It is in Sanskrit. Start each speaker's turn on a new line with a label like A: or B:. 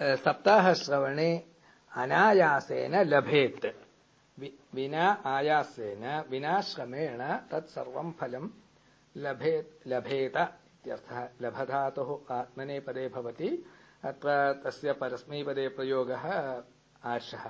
A: सप्ताहश्रवणे अनायासेन लभेत् विना आयासेन विना श्रमेण तत्सर्वम् फलम् लभेत इत्यर्थः लभधातुः आत्मनेपदे भवति अत्र तस्य परस्मैपदे प्रयोगः आर्षः